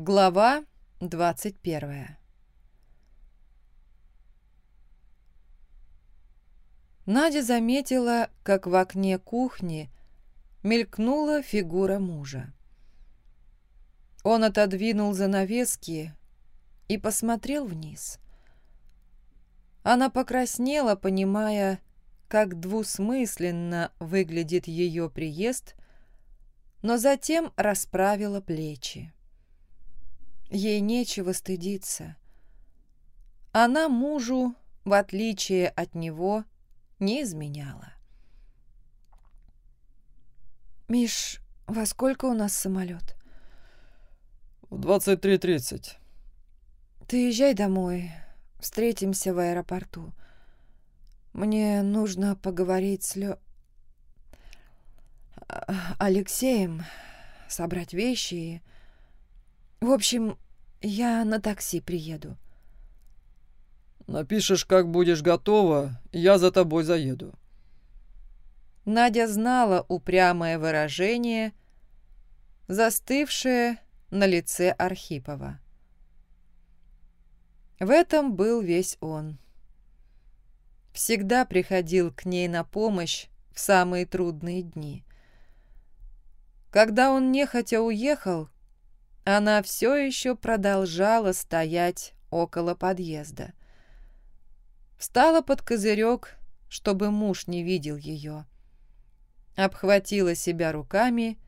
Глава двадцать первая Надя заметила, как в окне кухни мелькнула фигура мужа. Он отодвинул занавески и посмотрел вниз. Она покраснела, понимая, как двусмысленно выглядит ее приезд, но затем расправила плечи. Ей нечего стыдиться. Она мужу, в отличие от него, не изменяла. «Миш, во сколько у нас самолет?» «В 23.30». «Ты езжай домой. Встретимся в аэропорту. Мне нужно поговорить с Лё... Алексеем, собрать вещи и... В общем, я на такси приеду». «Напишешь, как будешь готова, я за тобой заеду». Надя знала упрямое выражение, застывшее на лице Архипова. В этом был весь он. Всегда приходил к ней на помощь в самые трудные дни. Когда он нехотя уехал, она все еще продолжала стоять около подъезда. Встала под козырек, чтобы муж не видел ее обхватила себя руками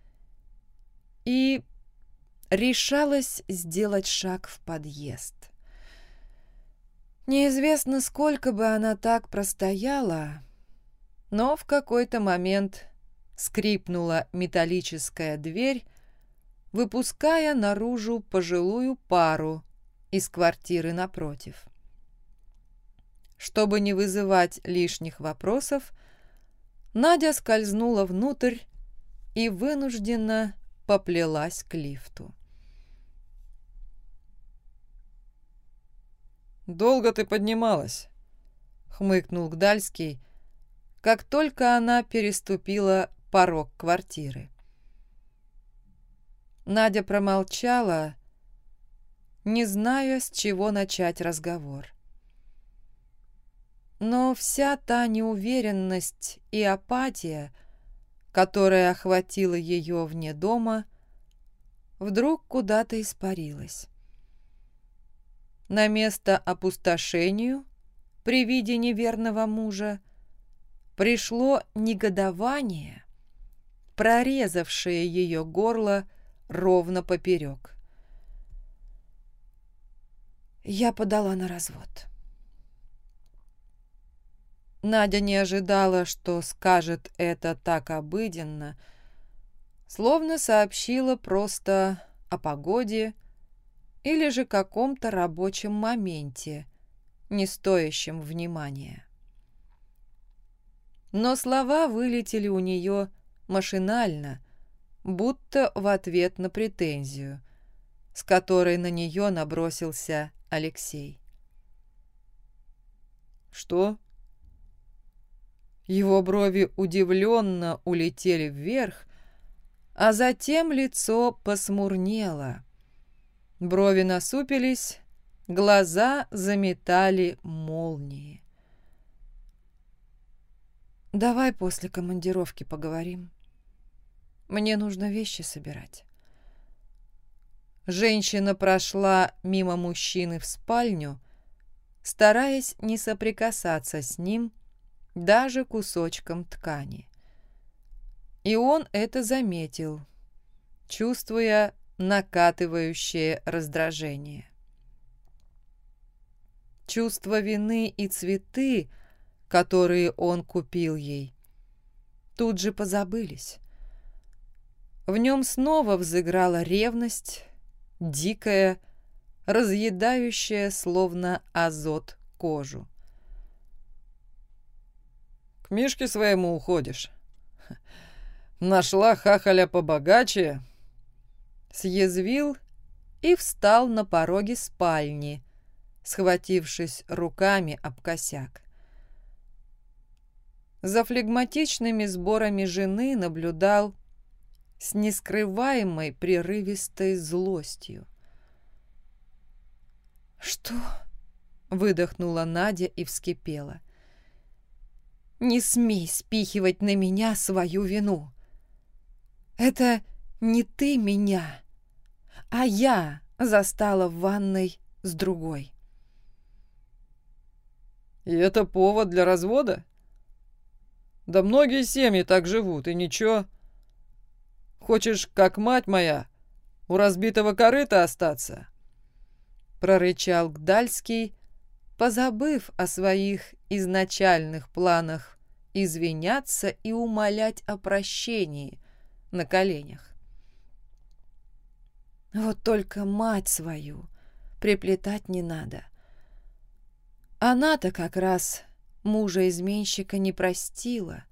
и решалась сделать шаг в подъезд. Неизвестно, сколько бы она так простояла, но в какой-то момент скрипнула металлическая дверь, выпуская наружу пожилую пару из квартиры напротив. Чтобы не вызывать лишних вопросов, Надя скользнула внутрь и вынужденно поплелась к лифту. «Долго ты поднималась?» — хмыкнул Гдальский, как только она переступила порог квартиры. Надя промолчала, не зная, с чего начать разговор. Но вся та неуверенность и апатия, которая охватила ее вне дома, вдруг куда-то испарилась. На место опустошению при виде неверного мужа пришло негодование, прорезавшее ее горло ровно поперек. Я подала на развод. Надя не ожидала, что скажет это так обыденно, словно сообщила просто о погоде или же каком-то рабочем моменте, не стоящем внимания. Но слова вылетели у нее машинально, будто в ответ на претензию, с которой на нее набросился Алексей. «Что?» Его брови удивленно улетели вверх, а затем лицо посмурнело. Брови насупились, глаза заметали молнии. «Давай после командировки поговорим. Мне нужно вещи собирать». Женщина прошла мимо мужчины в спальню, стараясь не соприкасаться с ним, даже кусочком ткани. И он это заметил, чувствуя накатывающее раздражение. Чувство вины и цветы, которые он купил ей, тут же позабылись. В нем снова взыграла ревность, дикая, разъедающая, словно азот, кожу. Мишке своему уходишь. Нашла хахаля побогаче. Съязвил и встал на пороге спальни, схватившись руками об косяк. За флегматичными сборами жены наблюдал с нескрываемой прерывистой злостью. «Что?» — выдохнула Надя и вскипела. «Не смей спихивать на меня свою вину. Это не ты меня, а я застала в ванной с другой». «И это повод для развода?» «Да многие семьи так живут, и ничего. Хочешь, как мать моя, у разбитого корыта остаться?» Прорычал Гдальский, позабыв о своих изначальных планах извиняться и умолять о прощении на коленях. Вот только мать свою приплетать не надо. Она-то как раз мужа-изменщика не простила.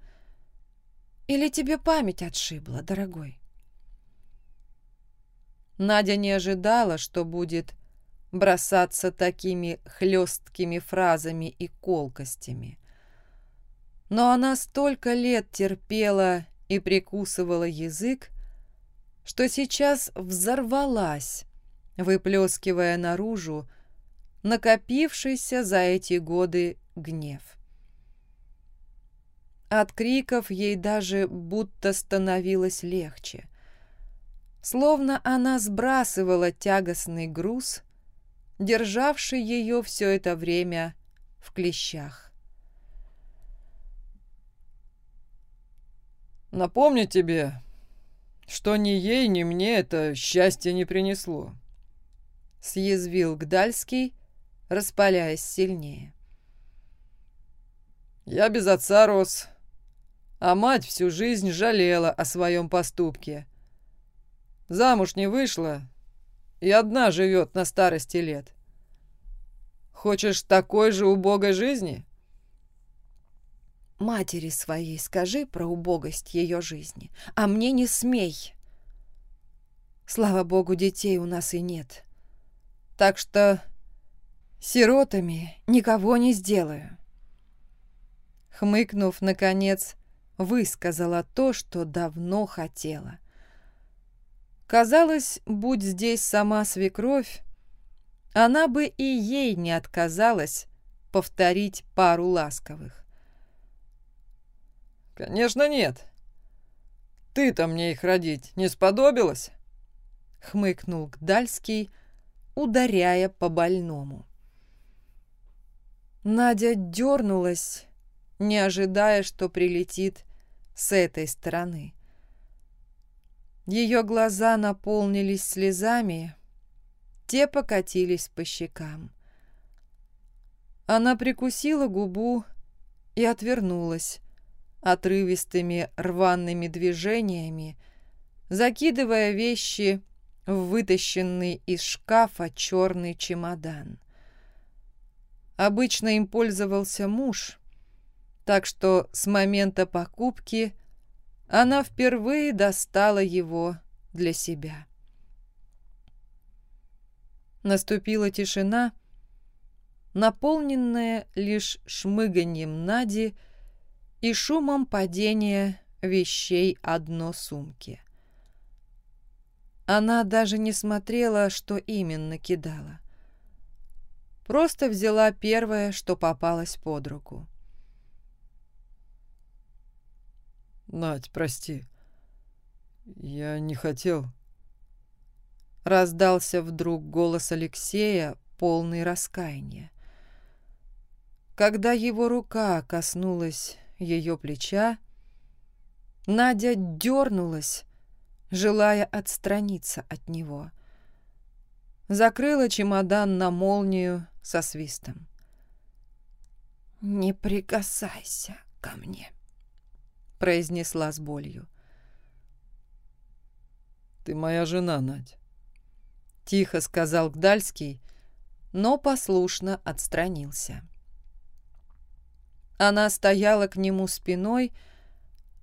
Или тебе память отшибла, дорогой? Надя не ожидала, что будет бросаться такими хлесткими фразами и колкостями. Но она столько лет терпела и прикусывала язык, что сейчас взорвалась, выплескивая наружу накопившийся за эти годы гнев. От криков ей даже будто становилось легче. Словно она сбрасывала тягостный груз, державший ее все это время в клещах. «Напомню тебе, что ни ей, ни мне это счастье не принесло», — съязвил Гдальский, распаляясь сильнее. «Я без отца рос, а мать всю жизнь жалела о своем поступке. Замуж не вышла и одна живет на старости лет. Хочешь такой же убогой жизни?» матери своей скажи про убогость ее жизни, а мне не смей. Слава богу, детей у нас и нет. Так что Сиротами никого не сделаю. Хмыкнув, наконец, высказала то, что давно хотела. Казалось, будь здесь сама свекровь, она бы и ей не отказалась повторить пару ласковых. «Конечно нет. Ты-то мне их родить не сподобилась?» — хмыкнул Гдальский, ударяя по больному. Надя дернулась, не ожидая, что прилетит с этой стороны. Ее глаза наполнились слезами, те покатились по щекам. Она прикусила губу и отвернулась отрывистыми рваными движениями, закидывая вещи в вытащенный из шкафа черный чемодан. Обычно им пользовался муж, так что с момента покупки она впервые достала его для себя. Наступила тишина, наполненная лишь шмыганьем Нади и шумом падения вещей одно сумки. Она даже не смотрела, что именно кидала. Просто взяла первое, что попалось под руку. «Надь, прости. Я не хотел». Раздался вдруг голос Алексея, полный раскаяния. Когда его рука коснулась ее плеча, Надя дернулась, желая отстраниться от него. Закрыла чемодан на молнию со свистом. «Не прикасайся ко мне», — произнесла с болью. «Ты моя жена, Надь», — тихо сказал Гдальский, но послушно отстранился. Она стояла к нему спиной,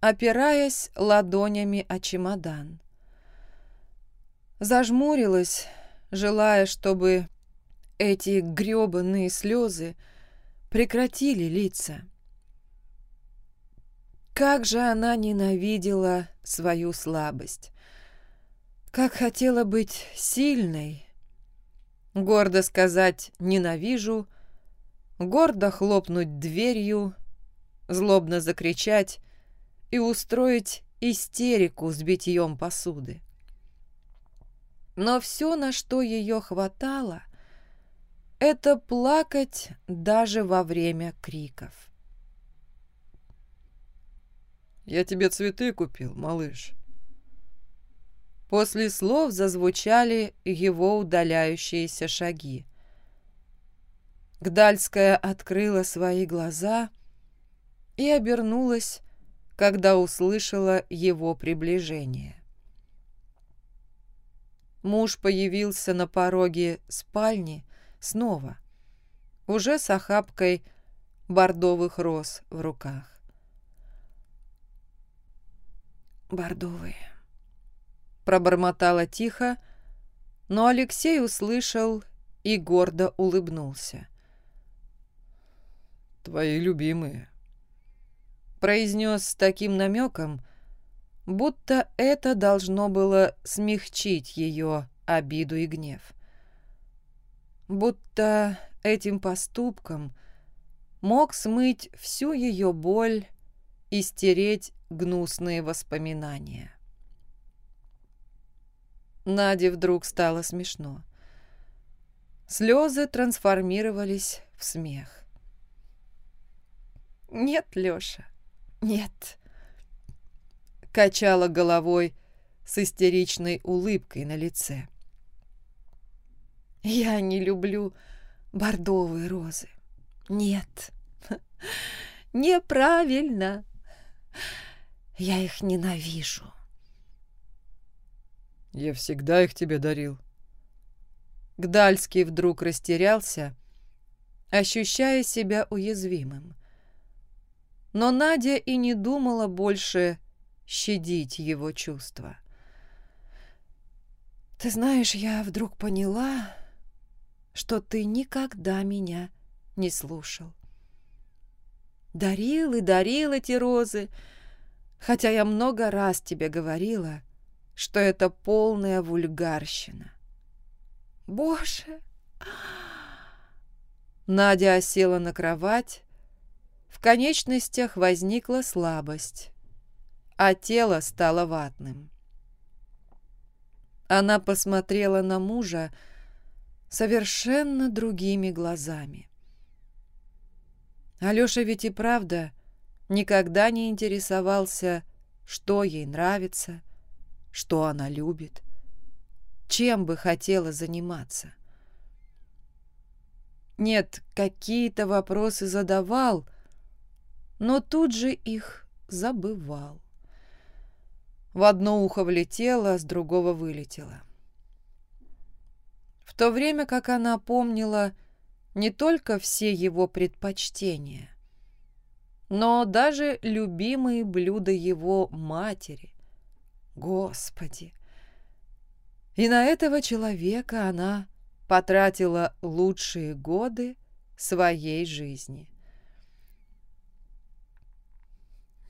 опираясь ладонями о чемодан. Зажмурилась, желая, чтобы эти грёбаные слезы прекратили литься. Как же она ненавидела свою слабость. Как хотела быть сильной, гордо сказать «ненавижу», гордо хлопнуть дверью, злобно закричать и устроить истерику с битьем посуды. Но все, на что ее хватало, это плакать даже во время криков. «Я тебе цветы купил, малыш». После слов зазвучали его удаляющиеся шаги. Гдальская открыла свои глаза и обернулась, когда услышала его приближение. Муж появился на пороге спальни снова, уже с охапкой бордовых роз в руках. «Бордовые», — пробормотала тихо, но Алексей услышал и гордо улыбнулся. «Твои любимые», — произнес с таким намеком, будто это должно было смягчить ее обиду и гнев. Будто этим поступком мог смыть всю ее боль и стереть гнусные воспоминания. Наде вдруг стало смешно. Слезы трансформировались в смех. «Нет, Лёша, нет», — качала головой с истеричной улыбкой на лице. «Я не люблю бордовые розы. Нет, неправильно. Я их ненавижу». «Я всегда их тебе дарил». Гдальский вдруг растерялся, ощущая себя уязвимым но Надя и не думала больше щадить его чувства. «Ты знаешь, я вдруг поняла, что ты никогда меня не слушал. Дарил и дарил эти розы, хотя я много раз тебе говорила, что это полная вульгарщина. Боже!» Надя осела на кровать, в конечностях возникла слабость, а тело стало ватным. Она посмотрела на мужа совершенно другими глазами. Алёша ведь и правда никогда не интересовался, что ей нравится, что она любит, чем бы хотела заниматься. Нет, какие-то вопросы задавал, но тут же их забывал. В одно ухо влетело, с другого вылетело. В то время как она помнила не только все его предпочтения, но даже любимые блюда его матери. Господи! И на этого человека она потратила лучшие годы своей жизни.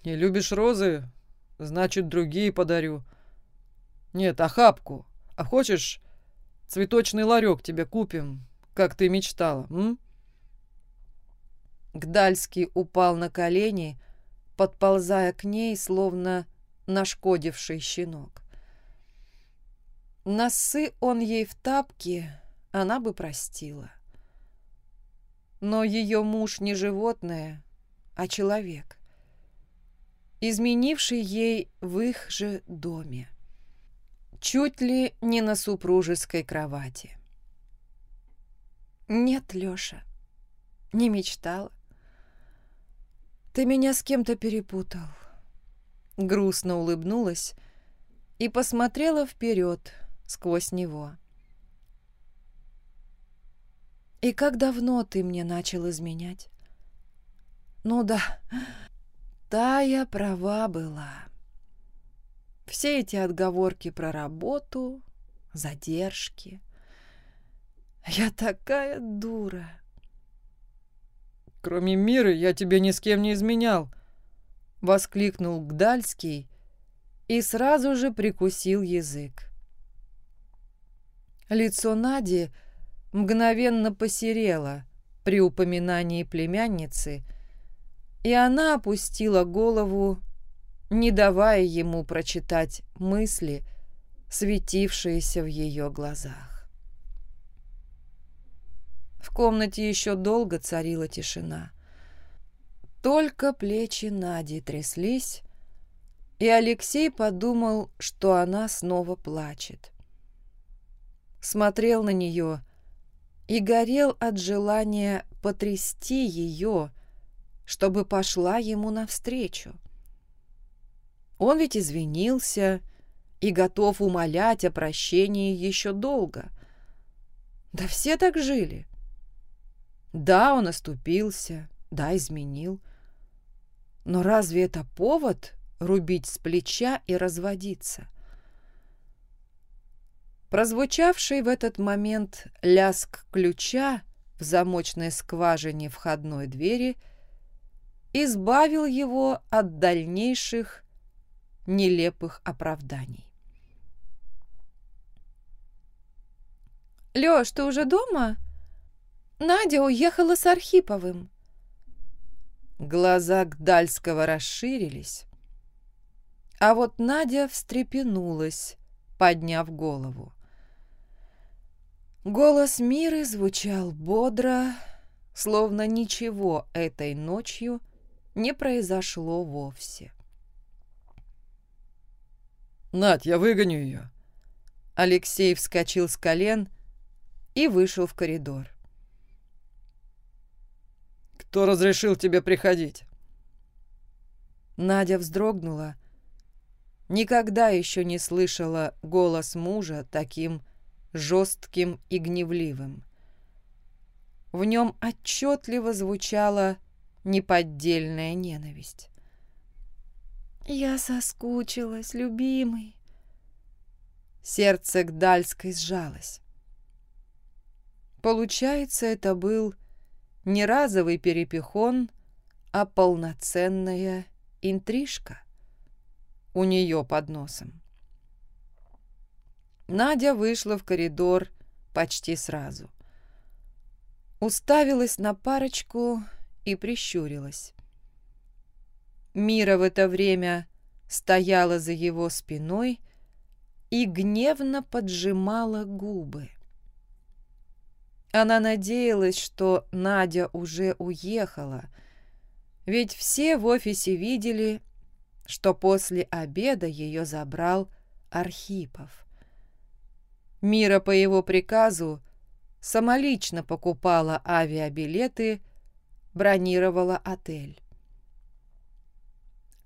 Не любишь розы? Значит, другие подарю. Нет, охапку. А хочешь, цветочный ларек тебе купим, как ты мечтала, м? Гдальский упал на колени, подползая к ней, словно нашкодивший щенок. Носы он ей в тапки, она бы простила. Но ее муж не животное, а человек изменивший ей в их же доме. Чуть ли не на супружеской кровати. «Нет, Лёша, не мечтала. Ты меня с кем-то перепутал». Грустно улыбнулась и посмотрела вперед сквозь него. «И как давно ты мне начал изменять?» «Ну да, Тая права была. Все эти отговорки про работу, задержки. Я такая дура. Кроме Миры я тебе ни с кем не изменял. Воскликнул Гдальский и сразу же прикусил язык. Лицо Нади мгновенно посерела при упоминании племянницы, и она опустила голову, не давая ему прочитать мысли, светившиеся в ее глазах. В комнате еще долго царила тишина. Только плечи Нади тряслись, и Алексей подумал, что она снова плачет. Смотрел на нее и горел от желания потрясти ее, чтобы пошла ему навстречу. Он ведь извинился и готов умолять о прощении еще долго. Да все так жили. Да, он оступился, да, изменил. Но разве это повод рубить с плеча и разводиться? Прозвучавший в этот момент ляск ключа в замочной скважине входной двери избавил его от дальнейших нелепых оправданий. «Лёш, ты уже дома? Надя уехала с Архиповым». Глаза Гдальского расширились, а вот Надя встрепенулась, подняв голову. Голос Миры звучал бодро, словно ничего этой ночью не произошло вовсе. «Над, я выгоню ее!» Алексей вскочил с колен и вышел в коридор. «Кто разрешил тебе приходить?» Надя вздрогнула. Никогда еще не слышала голос мужа таким жестким и гневливым. В нем отчетливо звучала неподдельная ненависть. «Я соскучилась, любимый». Сердце Гдальской сжалось. Получается, это был не разовый перепихон, а полноценная интрижка у нее под носом. Надя вышла в коридор почти сразу. Уставилась на парочку и прищурилась. Мира в это время стояла за его спиной и гневно поджимала губы. Она надеялась, что Надя уже уехала, ведь все в офисе видели, что после обеда ее забрал Архипов. Мира по его приказу самолично покупала авиабилеты, бронировала отель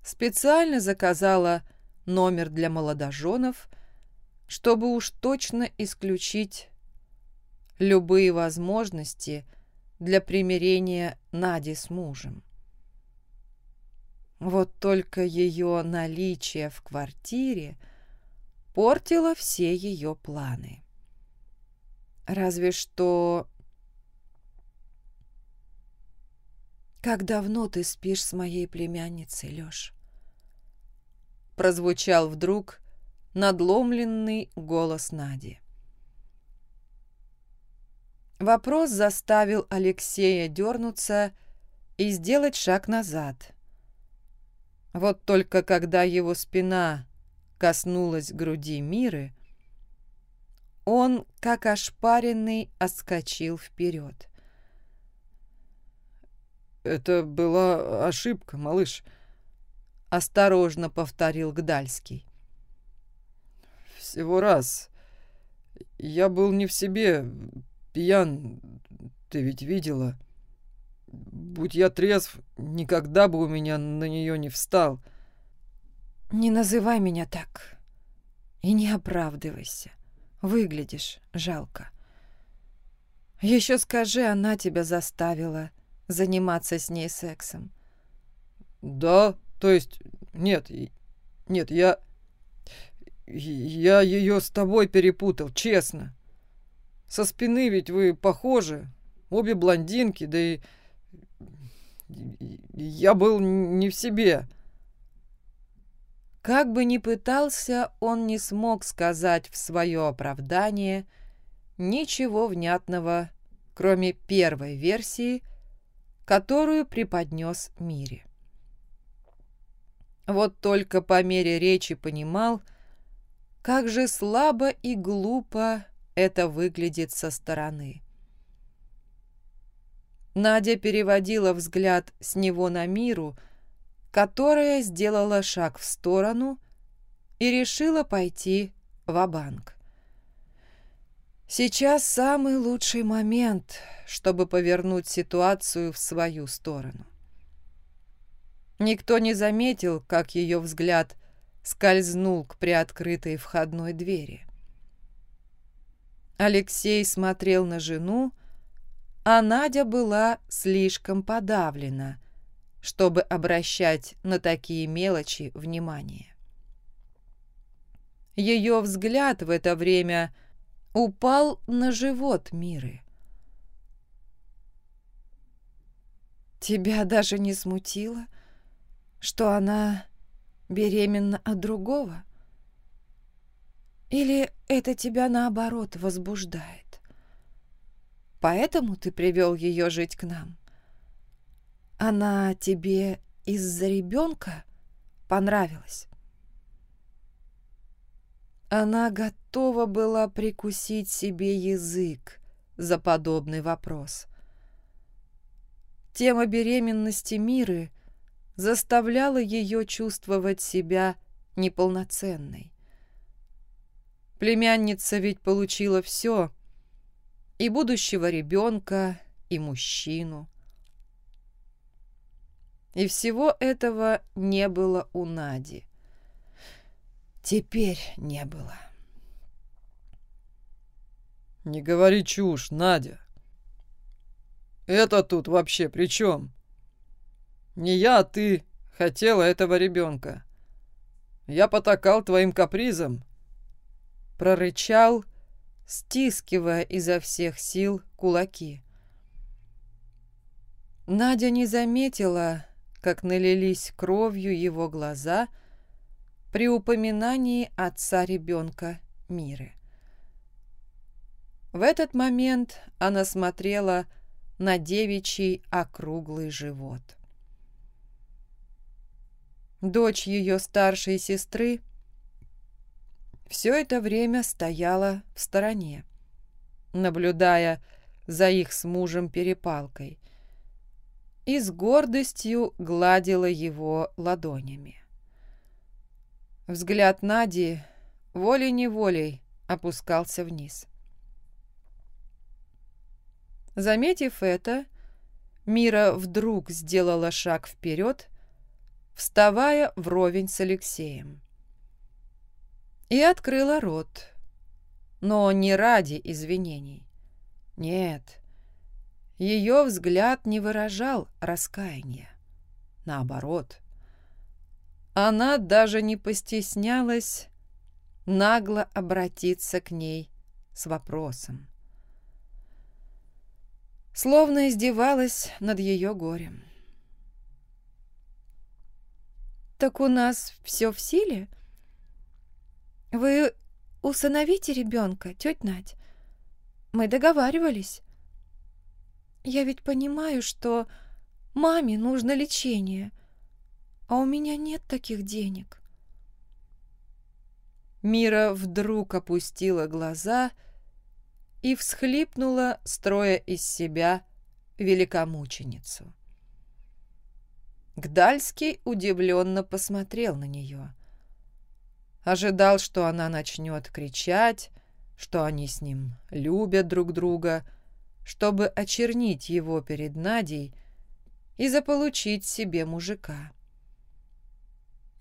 специально заказала номер для молодоженов, чтобы уж точно исключить любые возможности для примирения Нади с мужем. Вот только ее наличие в квартире портило все ее планы. Разве что... «Как давно ты спишь с моей племянницей, Лёш?» Прозвучал вдруг надломленный голос Нади. Вопрос заставил Алексея дернуться и сделать шаг назад. Вот только когда его спина коснулась груди Миры, он, как ошпаренный, отскочил вперед. «Это была ошибка, малыш», — осторожно повторил Гдальский. «Всего раз. Я был не в себе, пьян, ты ведь видела. Будь я трезв, никогда бы у меня на нее не встал». «Не называй меня так и не оправдывайся. Выглядишь жалко. Еще скажи, она тебя заставила» заниматься с ней сексом. Да, то есть, нет, нет, я... Я ее с тобой перепутал, честно. Со спины ведь вы похожи, обе блондинки, да и... Я был не в себе. Как бы ни пытался, он не смог сказать в свое оправдание ничего внятного, кроме первой версии, которую преподнес Мире. Вот только по мере речи понимал, как же слабо и глупо это выглядит со стороны. Надя переводила взгляд с него на Миру, которая сделала шаг в сторону и решила пойти в банк Сейчас самый лучший момент, чтобы повернуть ситуацию в свою сторону. Никто не заметил, как ее взгляд скользнул к приоткрытой входной двери. Алексей смотрел на жену, а Надя была слишком подавлена, чтобы обращать на такие мелочи внимание. Ее взгляд в это время упал на живот Миры. «Тебя даже не смутило, что она беременна от другого? Или это тебя, наоборот, возбуждает? Поэтому ты привел ее жить к нам? Она тебе из-за ребенка понравилась?» Она готова была прикусить себе язык за подобный вопрос. Тема беременности Миры заставляла ее чувствовать себя неполноценной. Племянница ведь получила все — и будущего ребенка, и мужчину. И всего этого не было у Нади. Теперь не было. «Не говори чушь, Надя. Это тут вообще при чем? Не я, а ты хотела этого ребенка. Я потакал твоим капризом». Прорычал, стискивая изо всех сил кулаки. Надя не заметила, как налились кровью его глаза — при упоминании отца ребенка Миры. В этот момент она смотрела на девичий округлый живот. Дочь ее старшей сестры все это время стояла в стороне, наблюдая за их с мужем перепалкой, и с гордостью гладила его ладонями. Взгляд Нади волей-неволей опускался вниз. Заметив это, Мира вдруг сделала шаг вперед, вставая вровень с Алексеем. И открыла рот, но не ради извинений. Нет, ее взгляд не выражал раскаяния. Наоборот, она даже не постеснялась нагло обратиться к ней с вопросом. Словно издевалась над ее горем. «Так у нас все в силе? Вы усыновите ребенка, тетя Надь? Мы договаривались. Я ведь понимаю, что маме нужно лечение» а у меня нет таких денег. Мира вдруг опустила глаза и всхлипнула, строя из себя великомученицу. Гдальский удивленно посмотрел на нее. Ожидал, что она начнет кричать, что они с ним любят друг друга, чтобы очернить его перед Надей и заполучить себе мужика.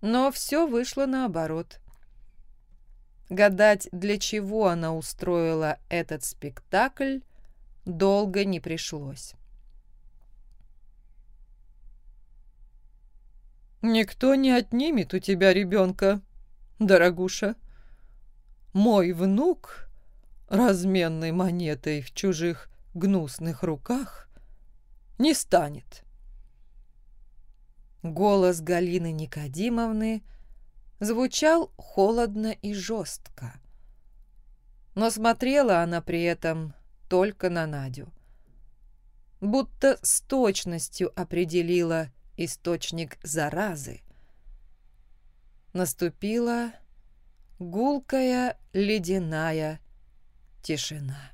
Но все вышло наоборот. Гадать, для чего она устроила этот спектакль, долго не пришлось. «Никто не отнимет у тебя ребенка, дорогуша. Мой внук разменной монетой в чужих гнусных руках не станет». Голос Галины Никодимовны звучал холодно и жестко. Но смотрела она при этом только на Надю. Будто с точностью определила источник заразы. Наступила гулкая ледяная тишина.